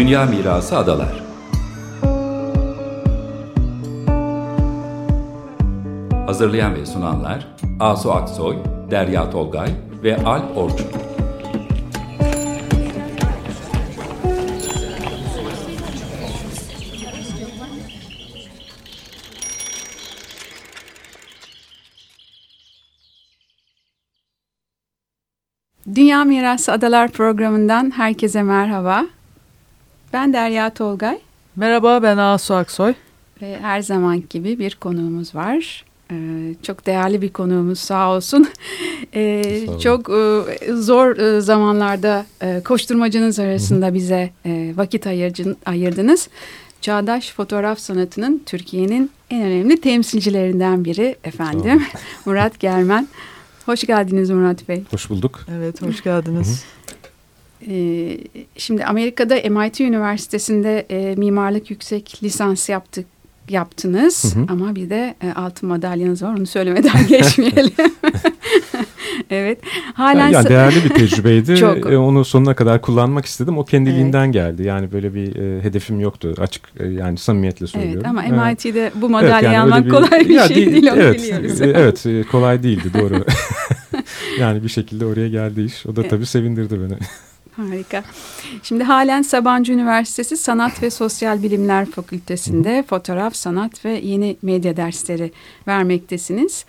Dünya Mirası Adalar Hazırlayan ve sunanlar Asu Aksoy, Derya Tolgay ve Al Orçun. Dünya Mirası Adalar programından herkese merhaba. Ben Derya Tolgay. Merhaba ben Asu Aksoy. Ve her zaman gibi bir konuğumuz var. Ee, çok değerli bir konuğumuz sağ olsun. Ee, sağ çok e, zor e, zamanlarda e, koşturmacanız arasında bize e, vakit ayırcın, ayırdınız. Çağdaş fotoğraf sanatının Türkiye'nin en önemli temsilcilerinden biri efendim. Murat Germen. Hoş geldiniz Murat Bey. Hoş bulduk. Evet, hoş geldiniz. Ee, şimdi Amerika'da MIT Üniversitesi'nde e, mimarlık yüksek lisans yaptık yaptınız hı hı. ama bir de e, altın madalyanız var onu söylemeden geçmeyelim. evet. Halen yani, yani değerli bir tecrübeydi. Çok. E, onu sonuna kadar kullanmak istedim. O kendiliğinden evet. geldi. Yani böyle bir e, hedefim yoktu. Açık e, yani samimiyetle söylüyorum. Evet ama MIT'de bu madalyayı evet, yani almak bir, kolay bir ya, şey değil, değil evet, biliyoruz. E, evet e, kolay değildi doğru. yani bir şekilde oraya geldi iş. O da tabii sevindirdi beni. Harika. Şimdi halen Sabancı Üniversitesi Sanat ve Sosyal Bilimler Fakültesi'nde fotoğraf, sanat ve yeni medya dersleri vermektesiniz.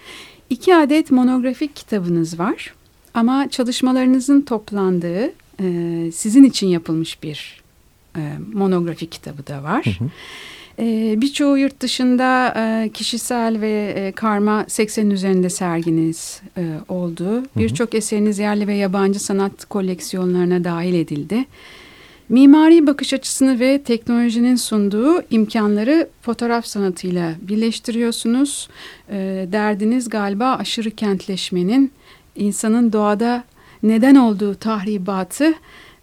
İki adet monografik kitabınız var ama çalışmalarınızın toplandığı sizin için yapılmış bir monografik kitabı da var. Hı hı. E, Birçoğu yurt dışında e, kişisel ve e, karma 80'in üzerinde serginiz e, oldu. Birçok eseriniz yerli ve yabancı sanat koleksiyonlarına dahil edildi. Mimari bakış açısını ve teknolojinin sunduğu imkanları fotoğraf sanatıyla birleştiriyorsunuz. E, derdiniz galiba aşırı kentleşmenin insanın doğada neden olduğu tahribatı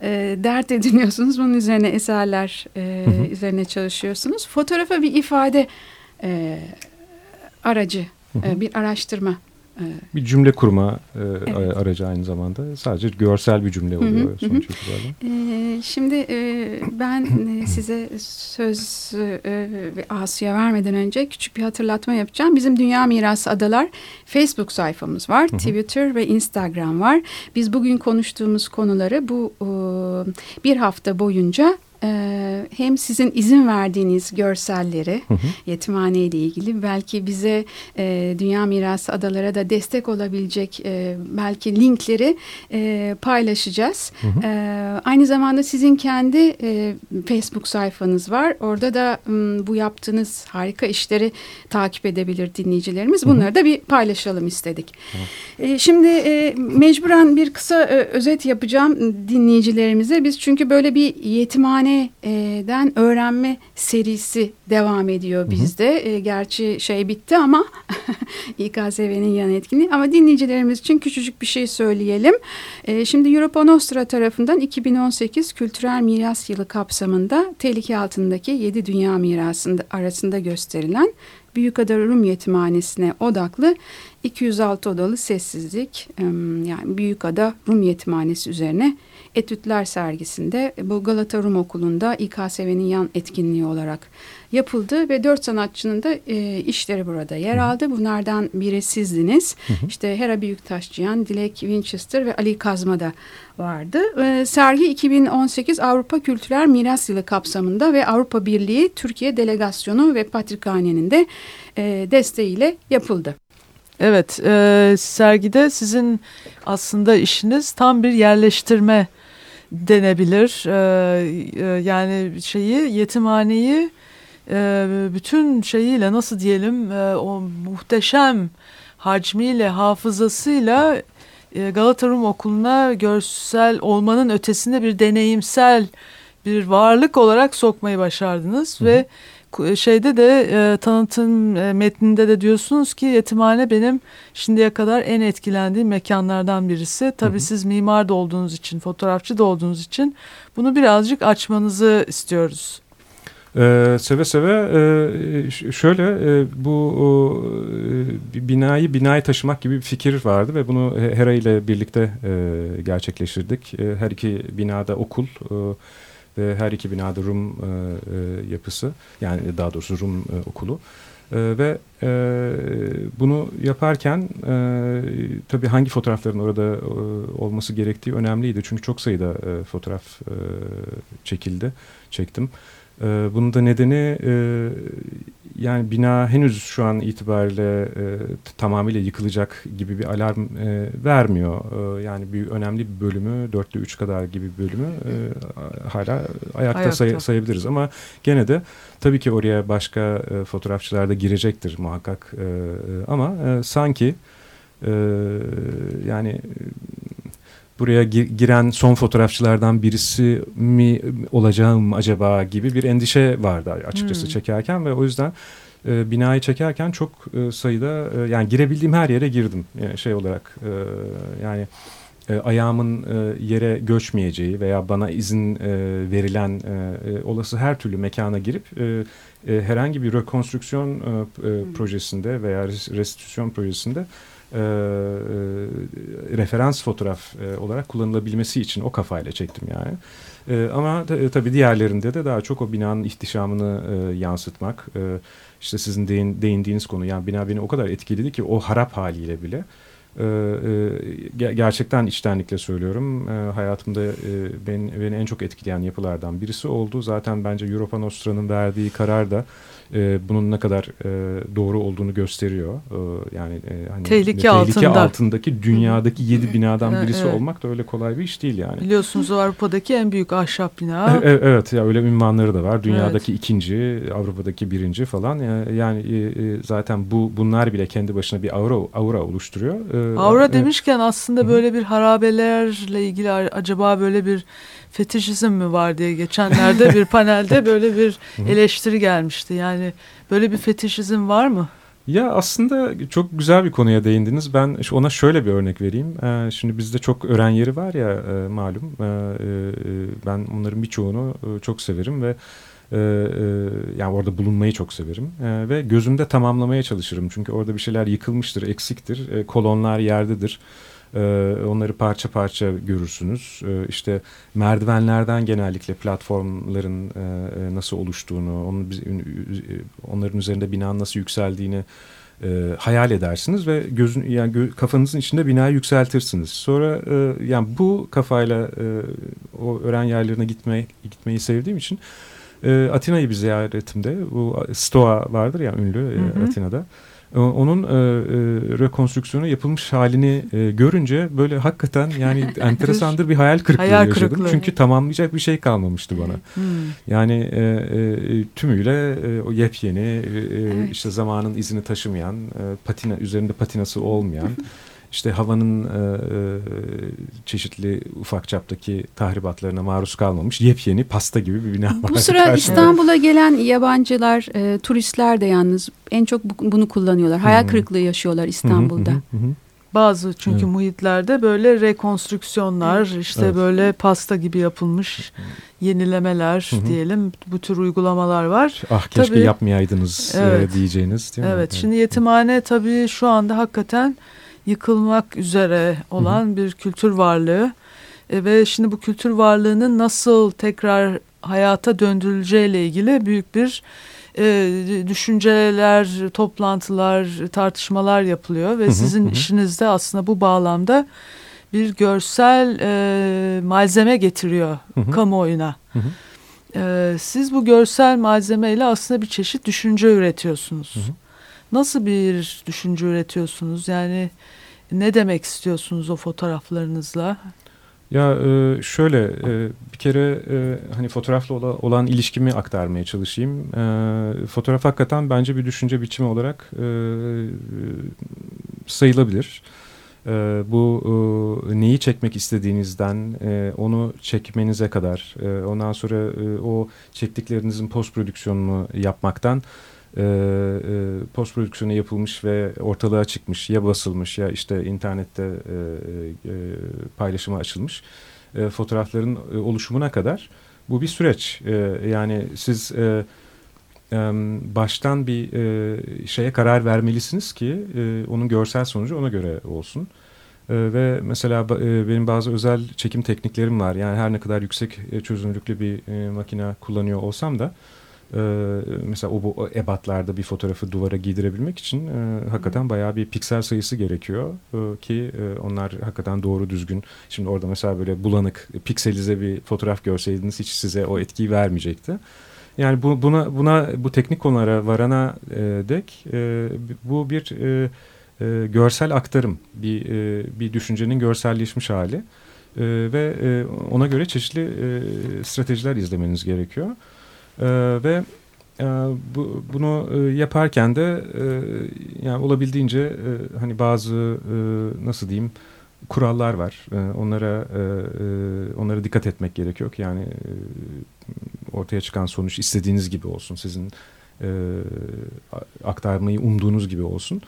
e, dert ediniyorsunuz. Bunun üzerine eserler e, hı hı. üzerine çalışıyorsunuz. Fotoğrafa bir ifade e, aracı, hı hı. E, bir araştırma bir cümle kurma e, evet. aracı aynı zamanda. Sadece görsel bir cümle oluyor hı hı, sonuç itibariyle. E, şimdi e, ben e, size söz e, Asya vermeden önce küçük bir hatırlatma yapacağım. Bizim Dünya Mirası Adalar Facebook sayfamız var. Hı hı. Twitter ve Instagram var. Biz bugün konuştuğumuz konuları bu e, bir hafta boyunca ee, hem sizin izin verdiğiniz görselleri hı hı. yetimhane ile ilgili belki bize e, Dünya Mirası Adalara da destek olabilecek e, belki linkleri e, paylaşacağız. Hı hı. E, aynı zamanda sizin kendi e, Facebook sayfanız var. Orada da m, bu yaptığınız harika işleri takip edebilir dinleyicilerimiz. Bunları hı hı. da bir paylaşalım istedik. E, şimdi e, mecburen bir kısa e, özet yapacağım dinleyicilerimize. Biz çünkü böyle bir yetimhane Kütüphaneden öğrenme serisi devam ediyor bizde. Hı hı. E, gerçi şey bitti ama İKSV'nin yan etkinliği. Ama dinleyicilerimiz için küçücük bir şey söyleyelim. E, şimdi Europa Nostra tarafından 2018 Kültürel Miras Yılı kapsamında tehlike altındaki 7 dünya mirasında arasında gösterilen Büyükada Rum Yetimhanesi'ne odaklı 206 odalı sessizlik yani Büyükada Rum Yetimhanesi üzerine etütler sergisinde bu Galata Rum Okulu'nda İKSV'nin yan etkinliği olarak yapıldı ve dört sanatçının da e, işleri burada yer aldı. Bunlardan biri sizdiniz. Hı hı. İşte Hera Büyüktaşçıyan, Dilek Winchester ve Ali Kazma da vardı. E, sergi 2018 Avrupa Kültürel Miras Yılı kapsamında ve Avrupa Birliği Türkiye Delegasyonu ve Patrikhane'nin de e, desteğiyle yapıldı. Evet, e, sergide sizin aslında işiniz tam bir yerleştirme denebilir. E, e, yani şeyi yetimhaneyi e, bütün şeyiyle nasıl diyelim e, o muhteşem hacmiyle hafızasıyla e, Galata Rum Okulu'na görsel olmanın ötesinde bir deneyimsel bir varlık olarak sokmayı başardınız Hı. ve şeyde de e, tanıtım e, metninde de diyorsunuz ki yetimhane benim şimdiye kadar en etkilendiğim mekanlardan birisi. Tabii hı hı. siz mimar da olduğunuz için, fotoğrafçı da olduğunuz için bunu birazcık açmanızı istiyoruz. Ee, seve seve e, şöyle e, bu e, binayı binayı taşımak gibi bir fikir vardı ve bunu Hera ile birlikte e, gerçekleştirdik. E, her iki binada okul e, ve her iki binada Rum yapısı yani daha doğrusu Rum okulu. ve e, bunu yaparken e, tabii hangi fotoğrafların orada e, olması gerektiği önemliydi. Çünkü çok sayıda e, fotoğraf e, çekildi, çektim. E, bunun da nedeni e, yani bina henüz şu an itibariyle e, tamamıyla yıkılacak gibi bir alarm e, vermiyor. E, yani bir önemli bir bölümü, dörtte üç kadar gibi bir bölümü e, hala ayakta, ayakta. Say, sayabiliriz. Ama gene de tabii ki oraya başka e, fotoğrafçılar da girecektir muhakkak. E, e, ama e, sanki e, yani buraya giren son fotoğrafçılardan birisi mi olacağım acaba gibi bir endişe vardı açıkçası hmm. çekerken ve o yüzden e, binayı çekerken çok e, sayıda e, yani girebildiğim her yere girdim yani şey olarak e, yani e, ayağımın e, yere göçmeyeceği veya bana izin e, verilen e, e olası her türlü mekana girip e, e, herhangi bir rekonstrüksiyon e, e, hmm. projesinde veya restitüsyon projesinde e, e, referans fotoğraf e, olarak kullanılabilmesi için o kafayla çektim yani. E, ama e, tabii diğerlerinde de daha çok o binanın ihtişamını e, yansıtmak. E, işte sizin değin, değindiğiniz konu yani bina beni o kadar etkiledi ki o harap haliyle bile. E, e, gerçekten içtenlikle söylüyorum. E, hayatımda e, beni, beni en çok etkileyen yapılardan birisi oldu. Zaten bence Europa Nostra'nın verdiği karar da e, bunun ne kadar e, doğru olduğunu gösteriyor. E, yani e, hani tehlike, tehlike altında. altındaki dünyadaki yedi binadan birisi evet. olmak da öyle kolay bir iş değil yani. Biliyorsunuz Avrupa'daki en büyük ahşap bina. evet, evet ya öyle ünvanları da var. Dünyadaki evet. ikinci, Avrupa'daki birinci falan. Yani, yani e, zaten bu bunlar bile kendi başına bir aura aura oluşturuyor. E, aura e, demişken aslında böyle bir harabelerle ilgili acaba böyle bir fetişizm mi var diye geçenlerde bir panelde böyle bir eleştiri gelmişti. Yani böyle bir fetişizm var mı? Ya aslında çok güzel bir konuya değindiniz. Ben ona şöyle bir örnek vereyim. Ee, şimdi bizde çok öğren yeri var ya e, malum. Ee, e, ben onların birçoğunu e, çok severim ve e, e, yani orada bulunmayı çok severim. E, ve gözümde tamamlamaya çalışırım. Çünkü orada bir şeyler yıkılmıştır, eksiktir. E, kolonlar yerdedir. Ee, onları parça parça görürsünüz. Ee, işte merdivenlerden genellikle platformların e, e, nasıl oluştuğunu, onun, onların üzerinde binanın nasıl yükseldiğini e, hayal edersiniz ve gözün yani gö, kafanızın içinde binayı yükseltirsiniz. Sonra e, yani bu kafayla e, o öğren yerlerine gitmeyi gitmeyi sevdiğim için e, Atina'yı bir ziyaretimde bu Stoa vardır ya ünlü e, Atina'da. E, onun e, e, rekonstrüksiyonu yapılmış halini e, görünce böyle hakikaten yani enteresandır bir hayal kırıklığı hayal yaşadım. Kırıklığı. Çünkü tamamlayacak bir şey kalmamıştı bana. Hmm. Yani e, e, tümüyle e, o yepyeni e, evet. işte zamanın izini taşımayan, e, patina üzerinde patinası olmayan işte havanın e, e, çeşitli ufak çaptaki tahribatlarına maruz kalmamış yepyeni pasta gibi bir bina var. Bu sıra İstanbul'a gelen yabancılar, e, turistler de yalnız en çok bu, bunu kullanıyorlar. Hayal kırıklığı yaşıyorlar İstanbul'da. Hı hı hı hı. Bazı çünkü evet. muhitlerde böyle rekonstrüksiyonlar işte evet. böyle pasta gibi yapılmış yenilemeler hı hı. diyelim bu tür uygulamalar var. Ah keşke tabii, yapmayaydınız evet. diyeceğiniz değil mi? Evet, evet şimdi yetimhane tabii şu anda hakikaten yıkılmak üzere olan hı hı. bir kültür varlığı e, ve şimdi bu kültür varlığının nasıl tekrar hayata döndürüleceğiyle ilgili büyük bir e, düşünceler, toplantılar, tartışmalar yapılıyor ve hı hı, sizin hı. işinizde aslında bu bağlamda bir görsel e, malzeme getiriyor hı hı. kamuoyuna. Hı hı. E, siz bu görsel malzemeyle aslında bir çeşit düşünce üretiyorsunuz. Hı hı. Nasıl bir düşünce üretiyorsunuz? Yani ne demek istiyorsunuz o fotoğraflarınızla? Ya e, şöyle e, bir kere e, hani fotoğrafla olan ilişkimi aktarmaya çalışayım. Fotoğraf hakikaten bence bir düşünce biçimi olarak sayılabilir. Bu neyi çekmek istediğinizden onu çekmenize kadar ondan sonra o çektiklerinizin post prodüksiyonunu yapmaktan e, e, post prodüksiyonu yapılmış ve ortalığa çıkmış ya basılmış ya işte internette e, e, paylaşıma açılmış e, fotoğrafların e, oluşumuna kadar bu bir süreç. E, yani siz e, e, baştan bir e, şeye karar vermelisiniz ki e, onun görsel sonucu ona göre olsun. ve mesela e, benim bazı özel çekim tekniklerim var. Yani her ne kadar yüksek e, çözünürlüklü bir e, makine kullanıyor olsam da e, mesela o, o ebatlarda bir fotoğrafı duvara giydirebilmek için e, hakikaten bayağı bir piksel sayısı gerekiyor e, ki e, onlar hakikaten doğru düzgün. Şimdi orada mesela böyle bulanık pikselize bir fotoğraf görseydiniz hiç size o etkiyi vermeyecekti. Yani bu, buna buna bu teknik konulara varana e, dek e, bu bir e, e, görsel aktarım, bir e, bir düşüncenin görselleşmiş hali e, ve e, ona göre çeşitli e, stratejiler izlemeniz gerekiyor. E, ve e, bu, bunu e, yaparken de e, yani olabildiğince e, hani bazı e, nasıl diyeyim kurallar var. E, onlara e, e, onlara dikkat etmek gerekiyor ki yani e, ortaya çıkan sonuç istediğiniz gibi olsun. Sizin e, aktarmayı umduğunuz gibi olsun.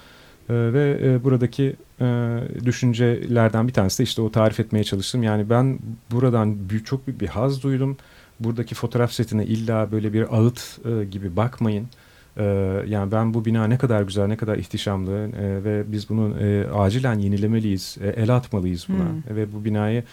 E, ve e, buradaki e, düşüncelerden bir tanesi de işte o tarif etmeye çalıştım. Yani ben buradan büyük, çok büyük bir haz duydum. Buradaki fotoğraf setine illa böyle bir ağıt e, gibi bakmayın. E, yani ben bu bina ne kadar güzel, ne kadar ihtişamlı e, ve biz bunu e, acilen yenilemeliyiz, e, el atmalıyız buna. Hmm. Ve bu binayı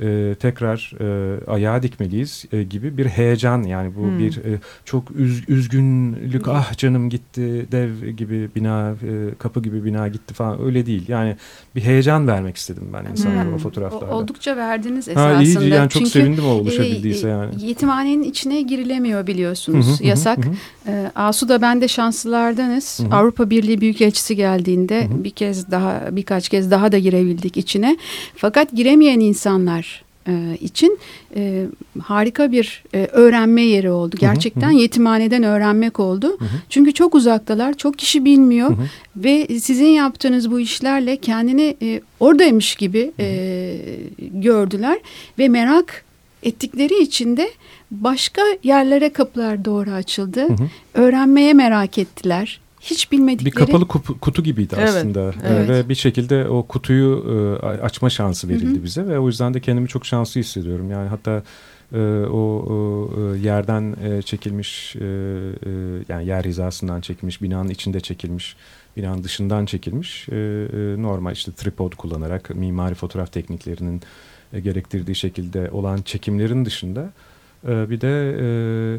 e, tekrar e, ayağa dikmeliyiz e, gibi bir heyecan yani bu hmm. bir e, çok üz, üzgünlük ah canım gitti dev gibi bina e, kapı gibi bina gitti falan öyle değil yani bir heyecan vermek istedim ben insanlara hmm. o fotoğraflarda. Oldukça verdiniz esasında. Ha, iyi, yani çok Çünkü, sevindim o oluşabildiyse e, yani. Yetimhanenin içine girilemiyor biliyorsunuz hı hı, yasak. Hı hı. E, Asu'da ben de şanslılardanız. Hı hı. Avrupa Birliği Büyükelçisi geldiğinde hı hı. bir kez daha birkaç kez daha da girebildik içine. Fakat giremeyen insanlar e, için e, harika bir e, öğrenme yeri oldu. Gerçekten hı hı. yetimhaneden öğrenmek oldu. Hı hı. Çünkü çok uzaktalar, çok kişi bilmiyor hı hı. ve sizin yaptığınız bu işlerle kendini e, oradaymış gibi e, gördüler ve merak ettikleri için de başka yerlere kapılar doğru açıldı. Hı hı. Öğrenmeye merak ettiler hiç bilmedikleri... Bir kapalı kutu gibiydi evet, aslında evet. ve bir şekilde o kutuyu e, açma şansı verildi Hı -hı. bize ve o yüzden de kendimi çok şanslı hissediyorum. Yani hatta e, o, o e, yerden çekilmiş yani yer hizasından çekilmiş binanın içinde çekilmiş binanın dışından çekilmiş normal işte tripod kullanarak mimari fotoğraf tekniklerinin gerektirdiği şekilde olan çekimlerin dışında ee, bir de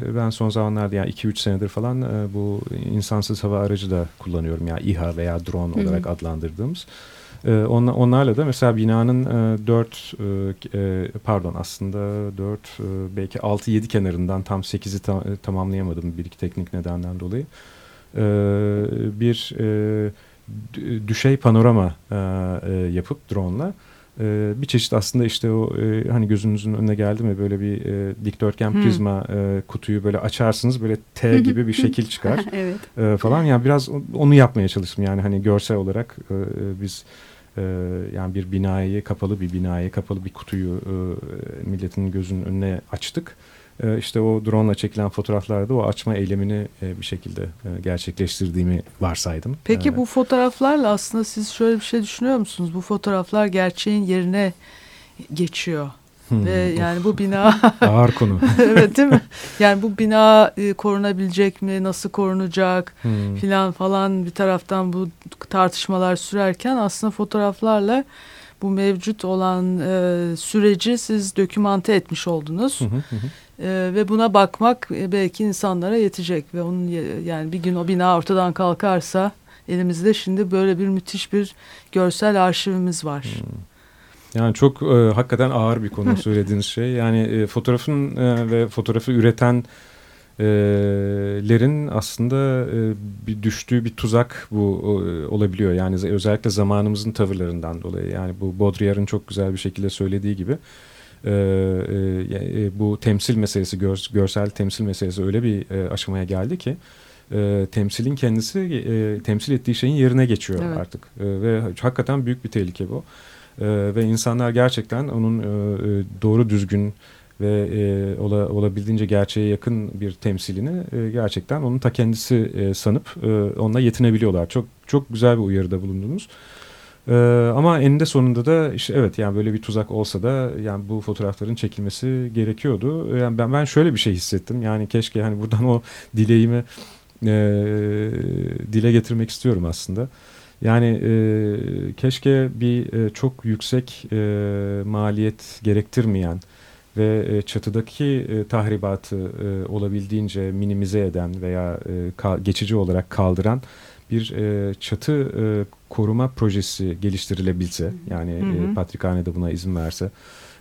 e, ben son zamanlarda yani 2-3 senedir falan e, bu insansız hava aracı da kullanıyorum. Yani İHA veya drone olarak Hı -hı. adlandırdığımız. Ee, onlarla da mesela binanın 4 e, pardon aslında 4 belki 6-7 kenarından tam 8'i tamamlayamadım bir iki teknik nedenden dolayı. Ee, bir düşey panorama yapıp drone'la e, bir çeşit aslında işte o e, hani gözünüzün önüne geldi mi böyle bir e, dikdörtgen hmm. prizma e, kutuyu böyle açarsınız böyle T gibi bir şekil çıkar evet. e, falan yani biraz onu yapmaya çalıştım yani hani görsel olarak e, biz e, yani bir binayı kapalı bir binayı kapalı bir kutuyu e, milletin gözünün önüne açtık e, işte o drone ile çekilen fotoğraflarda o açma eylemini e, bir şekilde e, gerçekleştirdiğimi varsaydım. Peki bu fotoğraflarla aslında siz şöyle bir şey düşünüyor musunuz? Bu fotoğraflar gerçeğin yerine geçiyor. Hmm, Ve yani bu bina ağır konu. evet değil mi? Yani bu bina e, korunabilecek mi? Nasıl korunacak? Hmm. filan falan bir taraftan bu tartışmalar sürerken aslında fotoğraflarla bu mevcut olan e, süreci siz dokümante etmiş oldunuz. Hı hı hı. E, ve buna bakmak e, belki insanlara yetecek ve onun yani bir gün o bina ortadan kalkarsa elimizde şimdi böyle bir müthiş bir görsel arşivimiz var. Hmm. Yani çok e, hakikaten ağır bir konu söylediğiniz şey. Yani e, fotoğrafın e, ve fotoğrafı üreten lerin aslında bir düştüğü bir tuzak bu olabiliyor. Yani özellikle zamanımızın tavırlarından dolayı. Yani bu Baudrillard'ın çok güzel bir şekilde söylediği gibi bu temsil meselesi, görsel temsil meselesi öyle bir aşamaya geldi ki temsilin kendisi temsil ettiği şeyin yerine geçiyor evet. artık. ve hakikaten büyük bir tehlike bu. ve insanlar gerçekten onun doğru düzgün ve e, ola, olabildiğince gerçeğe yakın bir temsilini e, gerçekten onun ta kendisi e, sanıp e, onunla yetinebiliyorlar. Çok çok güzel bir uyarıda bulundunuz. E, ama eninde sonunda da işte evet yani böyle bir tuzak olsa da yani bu fotoğrafların çekilmesi gerekiyordu. Yani ben ben şöyle bir şey hissettim. Yani keşke hani buradan o dileğimi e, dile getirmek istiyorum aslında. Yani e, keşke bir e, çok yüksek e, maliyet gerektirmeyen ve e, çatıdaki e, tahribatı e, olabildiğince minimize eden veya geçici olarak kaldıran bir e, çatı e, koruma projesi geliştirilebilse yani hı hı. E, Patrikhane de buna izin verse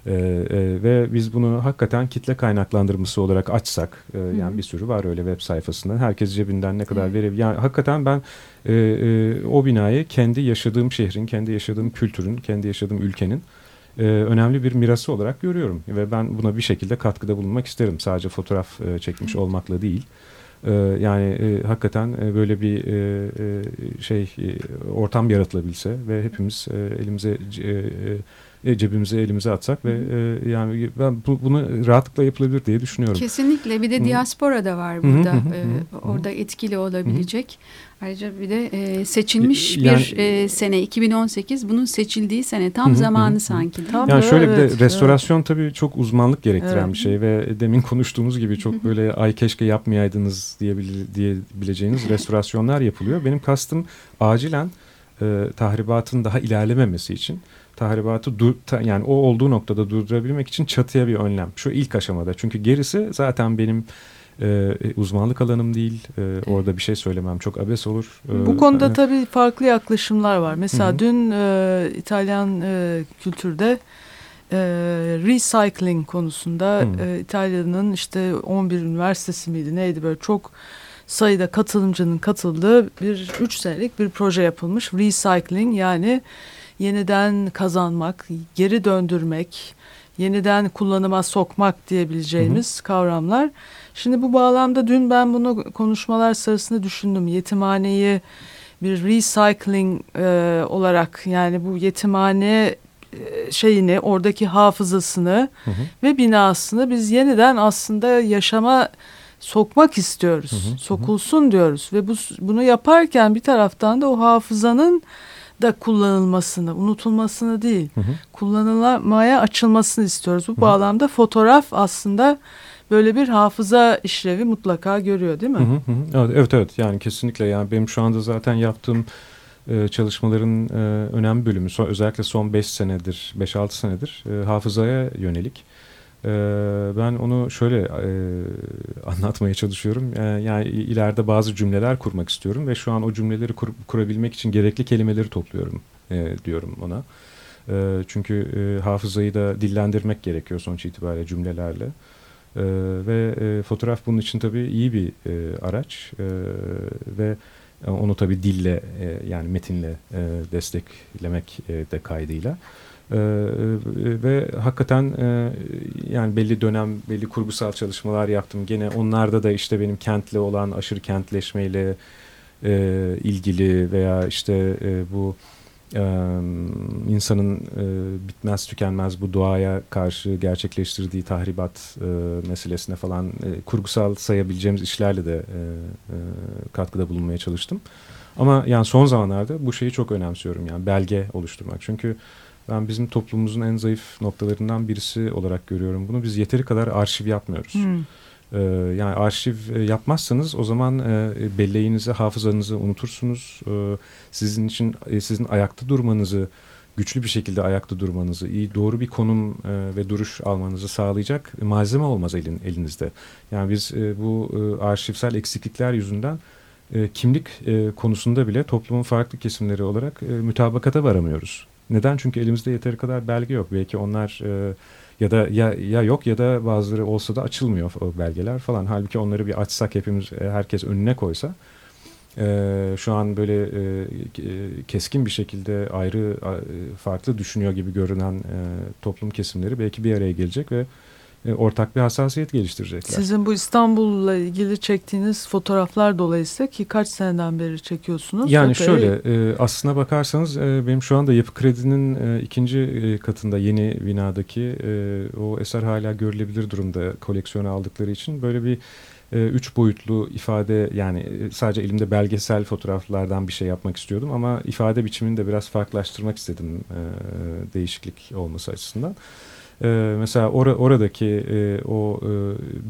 e, e, ve biz bunu hakikaten kitle kaynaklandırması olarak açsak e, yani hı. hı. bir sürü var öyle web sayfasında. Herkes cebinden ne kadar verebilir? Yani hakikaten ben e, e, o binayı kendi yaşadığım şehrin kendi yaşadığım kültürün kendi yaşadığım ülkenin e, önemli bir mirası olarak görüyorum. Ve ben buna bir şekilde katkıda bulunmak isterim. Sadece fotoğraf e, çekmiş olmakla değil. E, yani e, hakikaten e, böyle bir e, e, şey e, ortam yaratılabilse ve hepimiz e, elimize e, e, e, cebimize elimize atsak ve e, yani ben bu, bunu rahatlıkla yapılabilir diye düşünüyorum. Kesinlikle. Bir de diaspora da var burada. e, orada etkili olabilecek. Ayrıca bir de e, seçilmiş yani, bir e, sene 2018 bunun seçildiği sene tam zamanı sanki. Tam yani şöyle evet, bir de restorasyon evet. tabii çok uzmanlık gerektiren evet. bir şey ve demin konuştuğumuz gibi çok böyle ay keşke yapmayaydınız diyebil diyebileceğiniz restorasyonlar yapılıyor. Benim kastım acilen e, tahribatın daha ilerlememesi için tahribatı dur, ta, yani o olduğu noktada durdurabilmek için çatıya bir önlem. Şu ilk aşamada. Çünkü gerisi zaten benim e, uzmanlık alanım değil. E, orada bir şey söylemem çok abes olur. E, Bu konuda e, tabii farklı yaklaşımlar var. Mesela hı. dün e, İtalyan e, kültürde e, recycling konusunda e, İtalya'nın işte 11 üniversitesi miydi neydi böyle çok sayıda katılımcının katıldığı bir 3 senelik bir proje yapılmış. Recycling yani yeniden kazanmak, geri döndürmek, yeniden kullanıma sokmak diyebileceğimiz hı hı. kavramlar. Şimdi bu bağlamda dün ben bunu konuşmalar sırasında düşündüm. Yetimhaneyi bir recycling e, olarak yani bu yetimhane e, şeyini oradaki hafızasını hı hı. ve binasını biz yeniden aslında yaşama sokmak istiyoruz. Hı hı. Sokulsun diyoruz ve bu bunu yaparken bir taraftan da o hafızanın da kullanılmasını, unutulmasını değil, hı hı. kullanılmaya açılmasını istiyoruz. Bu hı hı. bağlamda fotoğraf aslında böyle bir hafıza işlevi mutlaka görüyor değil mi? Hı hı hı. Evet evet yani kesinlikle yani benim şu anda zaten yaptığım e, çalışmaların e, önemli bölümü so, özellikle son 5 senedir 5-6 senedir e, hafızaya yönelik. E, ben onu şöyle e, anlatmaya çalışıyorum. E, yani ileride bazı cümleler kurmak istiyorum ve şu an o cümleleri kur, kurabilmek için gerekli kelimeleri topluyorum e, diyorum ona. E, çünkü e, hafızayı da dillendirmek gerekiyor sonuç itibariyle cümlelerle. E, ve e, fotoğraf bunun için tabii iyi bir e, araç e, ve onu tabii dille e, yani metinle e, desteklemek e, de kaydıyla. Ee, ve hakikaten e, yani belli dönem belli kurgusal çalışmalar yaptım. Gene onlarda da işte benim kentle olan aşırı kentleşmeyle e, ilgili veya işte e, bu insanın bitmez tükenmez bu doğaya karşı gerçekleştirdiği tahribat meselesine falan kurgusal sayabileceğimiz işlerle de katkıda bulunmaya çalıştım. Ama yani son zamanlarda bu şeyi çok önemsiyorum yani belge oluşturmak. Çünkü ben bizim toplumumuzun en zayıf noktalarından birisi olarak görüyorum bunu. Biz yeteri kadar arşiv yapmıyoruz. Hmm. Ee, yani arşiv e, yapmazsanız o zaman e, belleğinizi, hafızanızı unutursunuz. Ee, sizin için e, sizin ayakta durmanızı, güçlü bir şekilde ayakta durmanızı, iyi doğru bir konum ve duruş almanızı sağlayacak malzeme olmaz elin, elinizde. Yani biz bu arşivsel eksiklikler yüzünden kimlik konusunda bile toplumun farklı kesimleri olarak mütabakata varamıyoruz. Neden? Çünkü elimizde yeteri kadar belge yok. Belki onlar ya da ya, ya yok ya da bazıları olsa da açılmıyor o belgeler falan. Halbuki onları bir açsak hepimiz e, herkes önüne koysa e, şu an böyle e, keskin bir şekilde ayrı farklı düşünüyor gibi görünen e, toplum kesimleri belki bir araya gelecek ve e, ortak bir hassasiyet geliştirecekler. Sizin bu İstanbul'la ilgili çektiğiniz fotoğraflar dolayısıyla ki kaç seneden beri çekiyorsunuz? Yani Epey... şöyle e, aslına bakarsanız e, benim şu anda Yapı Kredi'nin e, ikinci e, katında yeni binadaki e, o eser hala görülebilir durumda koleksiyona aldıkları için böyle bir e, üç boyutlu ifade yani e, sadece elimde belgesel fotoğraflardan bir şey yapmak istiyordum ama ifade biçimini de biraz farklılaştırmak istedim e, değişiklik olması açısından. E, mesela or oradaki e, o e,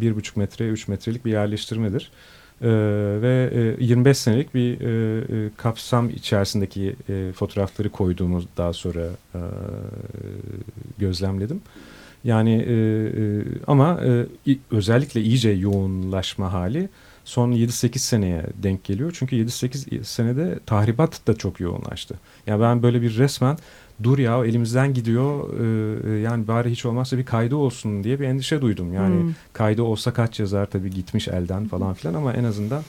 bir buçuk metre, üç metrelik bir yerleştirmedir. E, ve e, 25 senelik bir e, e, kapsam içerisindeki e, fotoğrafları koyduğumuz daha sonra e, gözlemledim. Yani e, e, ama e, özellikle iyice yoğunlaşma hali son 7-8 seneye denk geliyor. Çünkü 7-8 senede tahribat da çok yoğunlaştı. Yani ben böyle bir resmen dur ya elimizden gidiyor e, yani bari hiç olmazsa bir kaydı olsun diye bir endişe duydum. Yani hmm. kaydı olsa kaç yazar tabii gitmiş elden falan filan ama en azından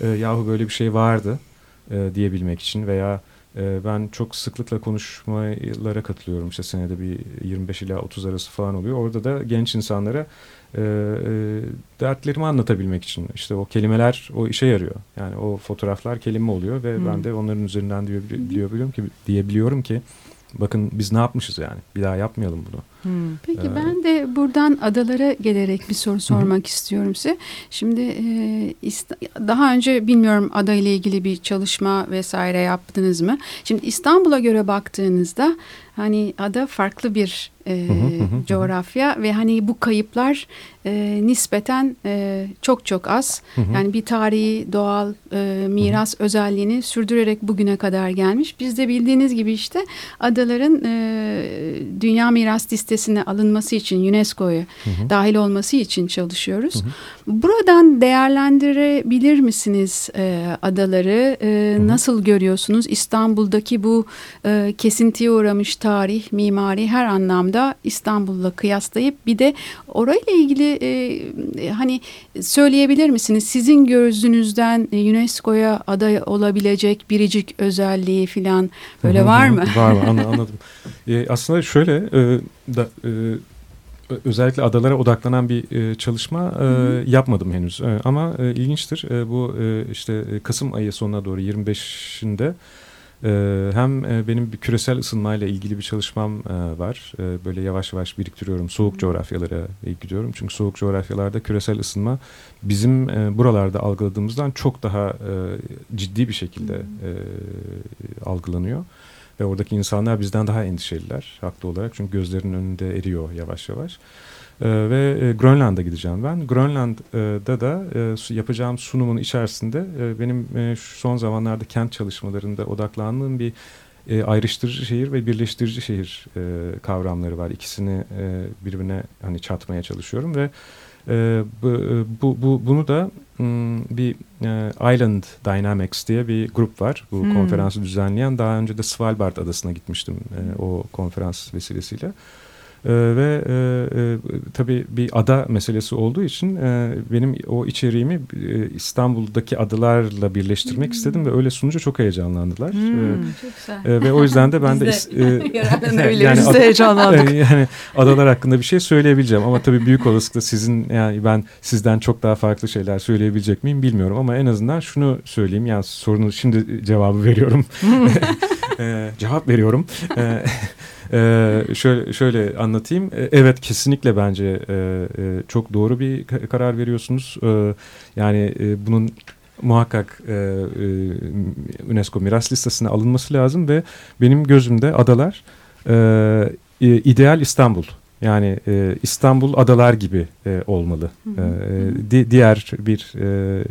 e, yahu böyle bir şey vardı e, diyebilmek için veya e, ben çok sıklıkla konuşmalara katılıyorum. İşte senede bir 25 ila 30 arası falan oluyor. Orada da genç insanlara e, e, dertlerimi anlatabilmek için işte o kelimeler o işe yarıyor. Yani o fotoğraflar kelime oluyor ve hmm. ben de onların üzerinden diyebiliyorum ki diyebiliyorum ki bakın biz ne yapmışız yani bir daha yapmayalım bunu. Hmm. Peki ee, ben de buradan adalara gelerek bir soru sormak hı. istiyorum size. Şimdi e, daha önce bilmiyorum ada ile ilgili bir çalışma vesaire yaptınız mı? Şimdi İstanbul'a göre baktığınızda hani ada farklı bir e, coğrafya ve hani bu kayıplar e, nispeten e, çok çok az. Yani bir tarihi doğal e, miras özelliğini sürdürerek bugüne kadar gelmiş. Biz de bildiğiniz gibi işte adaların e, dünya miras listesine alınması için UNESCO'ya dahil olması için çalışıyoruz. Hı hı. Buradan değerlendirebilir misiniz e, adaları? E, nasıl görüyorsunuz? İstanbul'daki bu e, kesintiye uğramış tarih, mimari her anlamda İstanbul'la kıyaslayıp bir de orayla ilgili e, hani söyleyebilir misiniz? Sizin gözünüzden UNESCO'ya aday olabilecek biricik özelliği falan böyle var mı? var var anladım. e, aslında şöyle e, da, e, özellikle adalara odaklanan bir e, çalışma e, yapmadım henüz. E, ama e, ilginçtir. E, bu e, işte e, Kasım ayı sonuna doğru 25'inde e, hem e, benim bir küresel ısınmayla ilgili bir çalışmam e, var. E, böyle yavaş yavaş biriktiriyorum. Soğuk coğrafyalara gidiyorum. Çünkü soğuk coğrafyalarda küresel ısınma bizim e, buralarda algıladığımızdan çok daha e, ciddi bir şekilde e, algılanıyor. Ve oradaki insanlar bizden daha endişeliler haklı olarak. Çünkü gözlerinin önünde eriyor yavaş yavaş. E, ve e, Grönland'a gideceğim ben. Grönland'da da e, yapacağım sunumun içerisinde e, benim e, son zamanlarda kent çalışmalarında odaklandığım bir e, ayrıştırıcı şehir ve birleştirici şehir e, kavramları var. İkisini e, birbirine hani çatmaya çalışıyorum ve e, bu, bu, bu bunu da bir e, Island Dynamics diye bir grup var. Bu hmm. konferansı düzenleyen. Daha önce de Svalbard adasına gitmiştim e, o konferans vesilesiyle. E, ve e, e, tabii bir ada meselesi olduğu için e, benim o içeriğimi e, İstanbul'daki adalarla birleştirmek hmm. istedim ve öyle sununca çok heyecanlandılar. Hmm, e, çok güzel. E, ve o yüzden de ben de, de e, yani ad, heyecanlandık. yani adalar hakkında bir şey söyleyebileceğim ama tabii büyük olasılıkla sizin yani ben sizden çok daha farklı şeyler söyleyebilecek miyim bilmiyorum ama en azından şunu söyleyeyim yani sorunu şimdi cevabı veriyorum. e, cevap veriyorum. E, ee, şöyle şöyle anlatayım. Ee, evet kesinlikle bence e, e, çok doğru bir karar veriyorsunuz. Ee, yani e, bunun muhakkak e, e, UNESCO miras listesine alınması lazım ve benim gözümde adalar e, ideal İstanbul yani e, İstanbul adalar gibi e, olmalı. E, di, diğer bir e,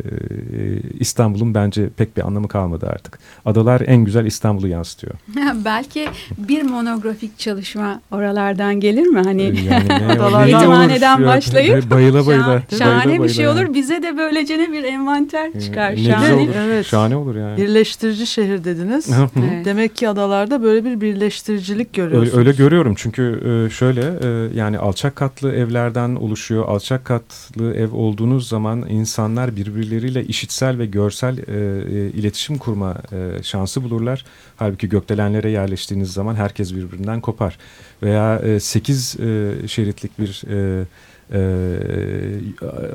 İstanbul'un bence pek bir anlamı kalmadı artık. Adalar en güzel İstanbul'u yansıtıyor. Belki bir monografik çalışma oralardan gelir mi? Hani yani adalardan başlayıp bayıla bayıla. Şahane bayıla, bir şey olur. Bize de böylece bir envanter çıkar. Ne şahane. olur. Evet. Şahane olur yani. Birleştirici şehir dediniz. evet. Demek ki adalarda böyle bir birleştiricilik görüyorsunuz. Öyle, öyle görüyorum çünkü şöyle yani alçak katlı evlerden oluşuyor. Alçak katlı ev olduğunuz zaman insanlar birbirleriyle işitsel ve görsel e, e, iletişim kurma e, şansı bulurlar. Halbuki gökdelenlere yerleştiğiniz zaman herkes birbirinden kopar. Veya e, 8 e, şeritlik bir... E, e,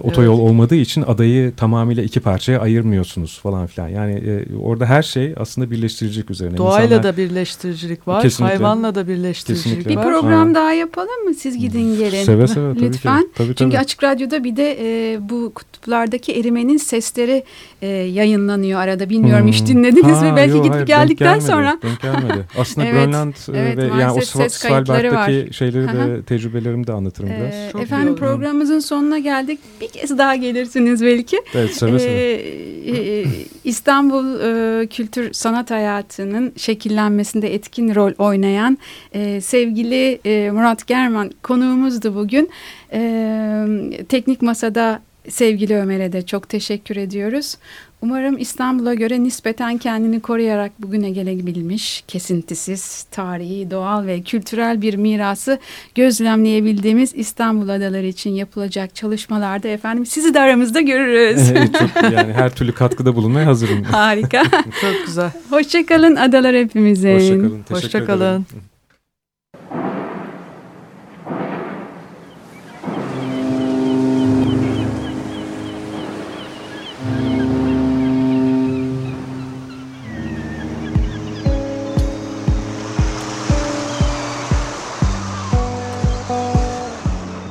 otoyol evet. olmadığı için adayı tamamıyla iki parçaya ayırmıyorsunuz falan filan. Yani e, orada her şey aslında birleştiricilik üzerine. Doğayla İnsanlar, da birleştiricilik var. Kesinlikle. Hayvanla da birleştiricilik kesinlikle. var. Bir program ha. daha yapalım mı? Siz gidin gelin. Seve seve tabii Lütfen. Ki. Tabii, Çünkü Açık Radyo'da bir de e, bu kutuplardaki erimenin sesleri e, yayınlanıyor arada. Bilmiyorum hmm. hiç dinlediniz ha, mi? Belki yo, gidip hayır, geldikten denk gelmedi, sonra. Denk gelmedi. Aslında evet, Grönland evet, ve yani o Svalbard'daki şeyleri de tecrübelerimi de anlatırım biraz. Efendim Programımızın sonuna geldik. Bir kez daha gelirsiniz belki. Evet seve seve. Ee, e, İstanbul e, kültür sanat hayatının şekillenmesinde etkin rol oynayan e, sevgili e, Murat German konuğumuzdu bugün. E, teknik Masada sevgili Ömer'e de çok teşekkür ediyoruz. Umarım İstanbul'a göre nispeten kendini koruyarak bugüne gelebilmiş, kesintisiz, tarihi, doğal ve kültürel bir mirası gözlemleyebildiğimiz İstanbul adaları için yapılacak çalışmalarda efendim sizi de aramızda görürüz. çok, yani her türlü katkıda bulunmaya hazırım. Harika. Çok güzel. Hoşçakalın adalar hepimizin. Hoşçakalın. Teşekkür